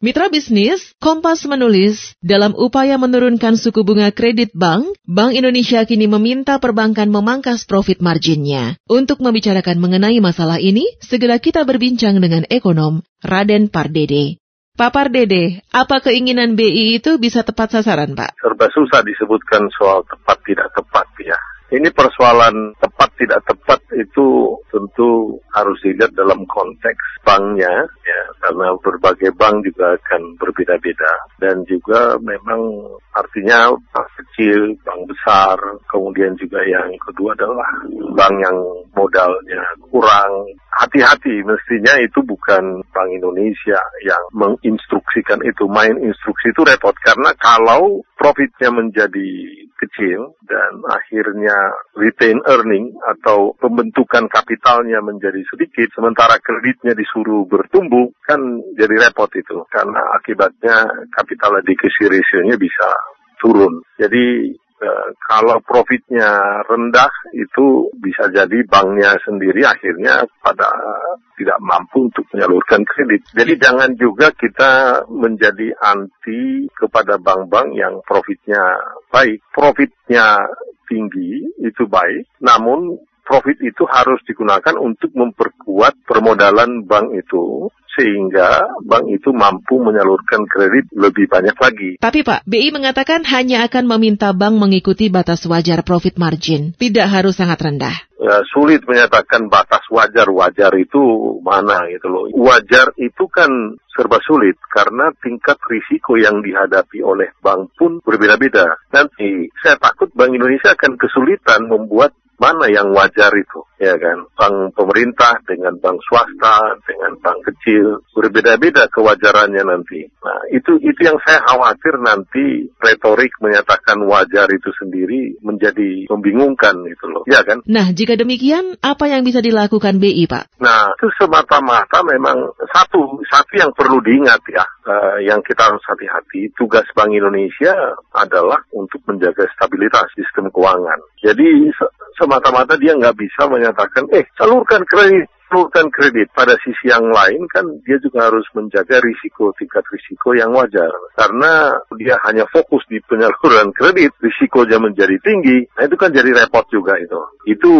Mitra bisnis, Kompas menulis, dalam upaya menurunkan suku bunga kredit bank, Bank Indonesia kini meminta perbankan memangkas profit marginnya. Untuk membicarakan mengenai masalah ini, segera kita berbincang dengan ekonom Raden Pardede. Pak Pardede, apa keinginan BI itu bisa tepat sasaran, Pak? Serba susah disebutkan soal tepat tidak tepat ya. Ini persoalan tepat tidak tepat itu tentu harus dilihat dalam konteks banknya ya karena berbagai bank juga akan berbeda-beda dan juga memang artinya bank kecil, bank besar, kemudian juga yang kedua adalah bank yang modalnya kurang. Hati-hati mestinya itu bukan Bank Indonesia yang menginstruksikan itu. Main instruksi itu repot karena kalau profitnya menjadi kecil dan akhirnya retain earning atau pembentukan kapitalnya menjadi sedikit sementara kreditnya disuruh bertumbuh kan jadi repot itu karena akibatnya capital adequacy ratio-nya bisa turun. Jadi kalau profitnya rendah itu bisa jadi banknya sendiri akhirnya pada tidak mampu untuk menyalurkan kredit. Jadi jangan juga kita menjadi anti kepada bank-bank yang profitnya baik. Profitnya tinggi itu baik, namun profit itu harus digunakan untuk memperkuat permodalan bank itu sehingga bank itu mampu menyalurkan kredit lebih banyak lagi. Tapi Pak, BI mengatakan hanya akan meminta bank mengikuti batas wajar profit margin, tidak harus sangat rendah. Ya, sulit menyatakan batas wajar-wajar itu mana gitu loh. Wajar itu kan serba sulit karena tingkat risiko yang dihadapi oleh bank pun berbeda-beda. Nanti saya takut Bank Indonesia akan kesulitan membuat mana yang wajar itu, ya kan? Bank pemerintah dengan bank swasta, dengan bank kecil, berbeda-beda kewajarannya nanti. Nah, itu itu yang saya khawatir nanti retorik menyatakan wajar itu sendiri menjadi membingungkan itu loh, ya kan? Nah, jika demikian, apa yang bisa dilakukan BI, Pak? Nah, itu semata-mata memang satu, satu yang perlu diingat ya, uh, yang kita harus hati-hati, tugas Bank Indonesia adalah untuk menjaga stabilitas sistem keuangan. Jadi semata-mata dia nggak bisa menyatakan, eh salurkan kredit, salurkan kredit. Pada sisi yang lain kan dia juga harus menjaga risiko, tingkat risiko yang wajar. Karena dia hanya fokus di penyaluran kredit, risikonya menjadi tinggi, nah itu kan jadi repot juga itu. Itu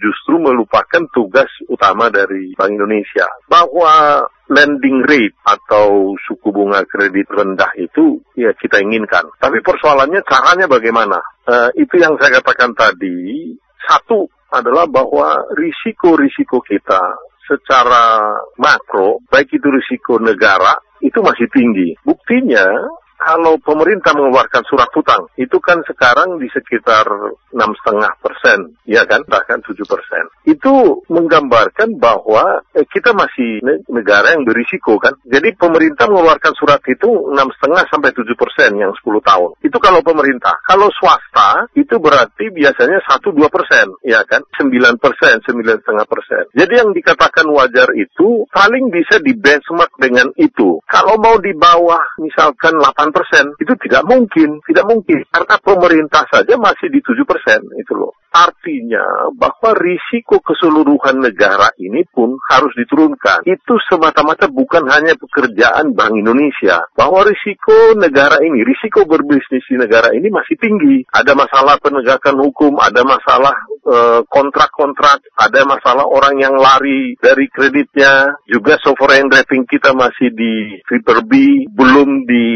justru melupakan tugas utama dari Bank Indonesia. Bahwa lending rate atau suku bunga kredit rendah itu ya kita inginkan. Tapi persoalannya caranya bagaimana? Uh, itu yang saya katakan tadi. Satu adalah bahwa risiko-risiko kita secara makro, baik itu risiko negara, itu masih tinggi. Buktinya kalau pemerintah mengeluarkan surat hutang itu kan sekarang di sekitar enam setengah persen, ya kan, bahkan tujuh persen. Itu menggambarkan bahwa eh, kita masih negara yang berisiko kan. Jadi pemerintah mengeluarkan surat itu enam setengah sampai tujuh persen yang 10 tahun. Itu kalau pemerintah. Kalau swasta itu berarti biasanya satu dua persen, ya kan, sembilan persen, sembilan setengah persen. Jadi yang dikatakan wajar itu paling bisa di benchmark dengan itu. Kalau mau di bawah misalkan 8 persen itu tidak mungkin, tidak mungkin karena pemerintah saja masih di 7 persen itu loh. Artinya bahwa risiko keseluruhan negara ini pun harus diturunkan. Itu semata-mata bukan hanya pekerjaan Bank Indonesia. Bahwa risiko negara ini, risiko berbisnis di negara ini masih tinggi. Ada masalah penegakan hukum, ada masalah eh, kontrak-kontrak, ada masalah orang yang lari dari kreditnya. Juga sovereign rating kita masih di triple B, belum di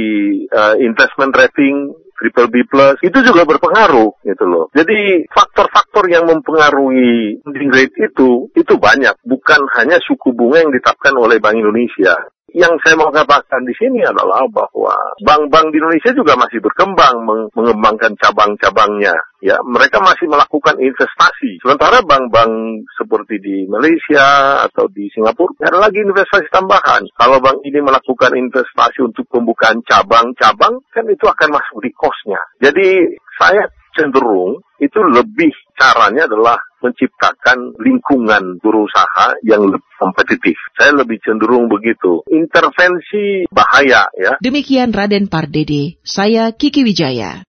uh, investment rating triple B plus itu juga berpengaruh gitu loh. Jadi faktor-faktor yang mempengaruhi lending rate itu itu banyak, bukan hanya suku bunga yang ditetapkan oleh Bank Indonesia. Yang saya mau katakan di sini adalah bahwa bank-bank di Indonesia juga masih berkembang mengembangkan cabang-cabangnya. Ya, mereka masih melakukan investasi. Sementara bank-bank seperti di Malaysia atau di Singapura ada lagi investasi tambahan. Kalau bank ini melakukan investasi untuk pembukaan cabang-cabang, kan itu akan masuk di kosnya. Jadi saya cenderung itu lebih caranya adalah menciptakan lingkungan berusaha yang lebih kompetitif. Saya lebih cenderung begitu. Intervensi bahaya ya. Demikian Raden Pardede, saya Kiki Wijaya.